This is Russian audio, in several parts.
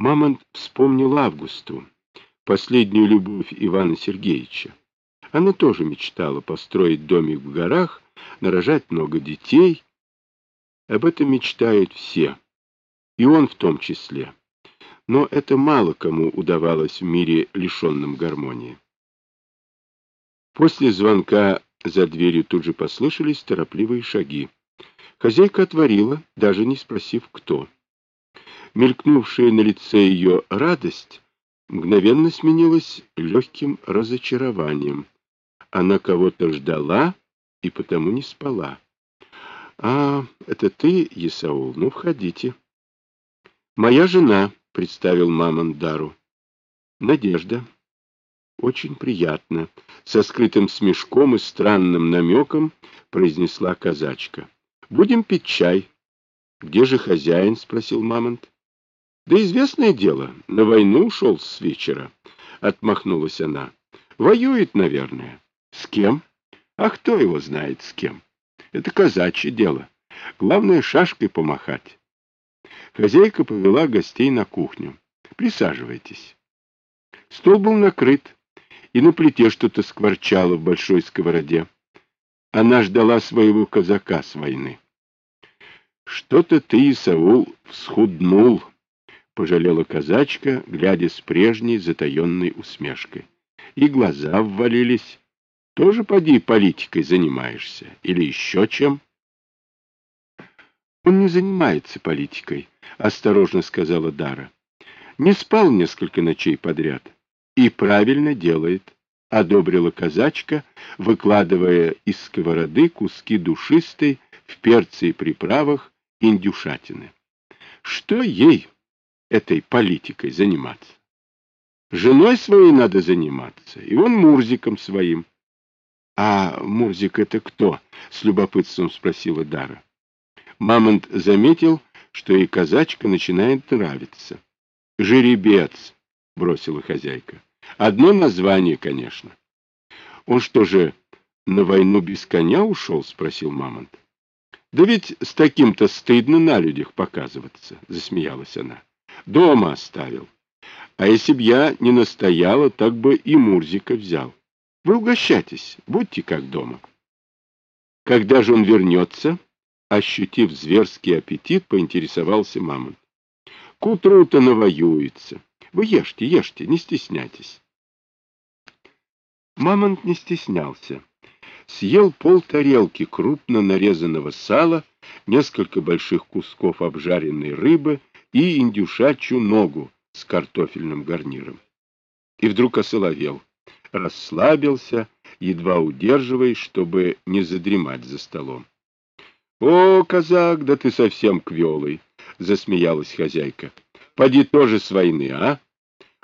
Мамонт вспомнил Августу, последнюю любовь Ивана Сергеевича. Она тоже мечтала построить домик в горах, нарожать много детей. Об этом мечтают все, и он в том числе. Но это мало кому удавалось в мире, лишенном гармонии. После звонка за дверью тут же послышались торопливые шаги. Хозяйка отворила, даже не спросив, кто. Мелькнувшая на лице ее радость мгновенно сменилась легким разочарованием. Она кого-то ждала и потому не спала. — А, это ты, Исаул? Ну, входите. — Моя жена, — представил мамон Дару. — Надежда. Очень приятно. Со скрытым смешком и странным намеком произнесла казачка. — Будем пить чай. — Где же хозяин? — спросил Мамонт. — Да известное дело, на войну ушел с вечера. Отмахнулась она. — Воюет, наверное. — С кем? А кто его знает с кем? Это казачье дело. Главное, шашкой помахать. Хозяйка повела гостей на кухню. Присаживайтесь. Стол был накрыт, и на плите что-то скворчало в большой сковороде. Она ждала своего казака с войны. Что-то ты, Саул, всхуднул, пожалела казачка, глядя с прежней затаенной усмешкой. И глаза ввалились. Тоже поди политикой занимаешься или еще чем? Он не занимается политикой, осторожно сказала Дара. Не спал несколько ночей подряд. И правильно делает, одобрила казачка, выкладывая из сковороды куски душистой в перце и приправах индюшатины. Что ей, этой политикой, заниматься? Женой своей надо заниматься, и он Мурзиком своим. — А Мурзик это кто? — с любопытством спросила Дара. Мамонт заметил, что и казачка начинает нравиться. — Жеребец, — бросила хозяйка. — Одно название, конечно. — Он что же, на войну без коня ушел? — спросил Мамонт. Да ведь с таким-то стыдно на людях показываться, — засмеялась она. Дома оставил. А если б я не настояла, так бы и Мурзика взял. Вы угощайтесь, будьте как дома. Когда же он вернется? Ощутив зверский аппетит, поинтересовался мамон. К утру-то навоюется. Вы ешьте, ешьте, не стесняйтесь. Мамонт не стеснялся съел пол тарелки крупно нарезанного сала, несколько больших кусков обжаренной рыбы и индюшачью ногу с картофельным гарниром. И вдруг осоловел, расслабился, едва удерживаясь, чтобы не задремать за столом. — О, казак, да ты совсем квелый! — засмеялась хозяйка. — Поди тоже с войны, а?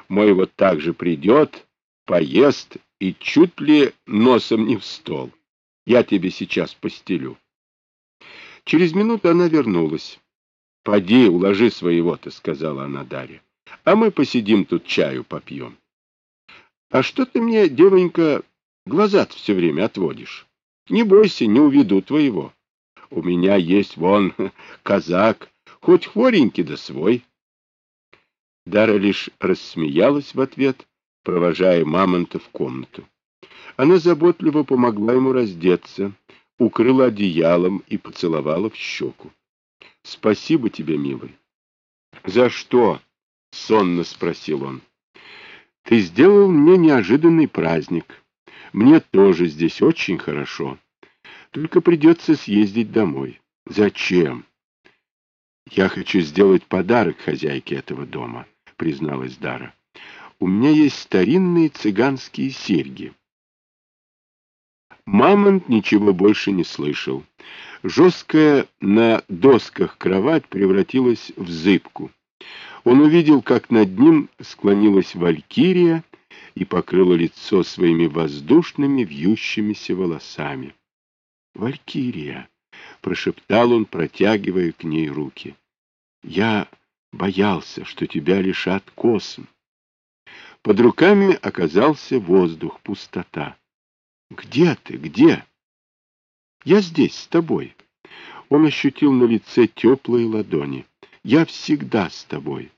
Мой вот так же придет, поест и чуть ли носом не в стол. Я тебе сейчас постелю. Через минуту она вернулась. — Поди, уложи своего-то, — сказала она Дарья. — А мы посидим тут чаю попьем. — А что ты мне, девонька, глаза все время отводишь? Не бойся, не уведу твоего. У меня есть вон казак, хоть хворенький да свой. Дара лишь рассмеялась в ответ, провожая мамонта в комнату. Она заботливо помогла ему раздеться, укрыла одеялом и поцеловала в щеку. — Спасибо тебе, милый. — За что? — сонно спросил он. — Ты сделал мне неожиданный праздник. Мне тоже здесь очень хорошо. Только придется съездить домой. — Зачем? — Я хочу сделать подарок хозяйке этого дома, — призналась Дара. — У меня есть старинные цыганские серьги. Мамонт ничего больше не слышал. Жесткая на досках кровать превратилась в зыбку. Он увидел, как над ним склонилась валькирия и покрыла лицо своими воздушными вьющимися волосами. «Валькирия!» — прошептал он, протягивая к ней руки. «Я боялся, что тебя лишат косм». Под руками оказался воздух, пустота. Где ты? Где? Я здесь, с тобой. Он ощутил на лице теплые ладони. Я всегда с тобой.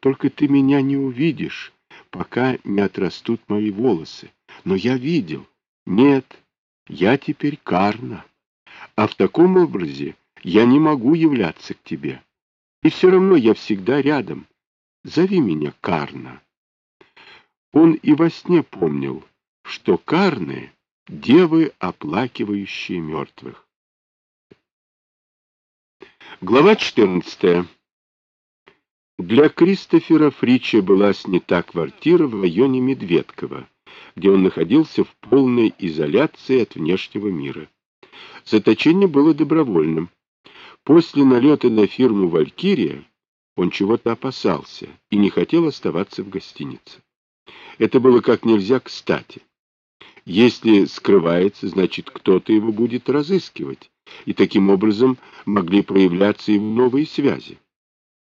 Только ты меня не увидишь, пока не отрастут мои волосы. Но я видел. Нет, я теперь Карна. А в таком образе я не могу являться к тебе. И все равно я всегда рядом. Зови меня Карна. Он и во сне помнил, что Карны — девы, оплакивающие мертвых. Глава 14. Для Кристофера Фрича была снята квартира в районе Медведково, где он находился в полной изоляции от внешнего мира. Заточение было добровольным. После налета на фирму «Валькирия» он чего-то опасался и не хотел оставаться в гостинице. Это было как нельзя кстати. Если скрывается, значит, кто-то его будет разыскивать, и таким образом могли проявляться его новые связи.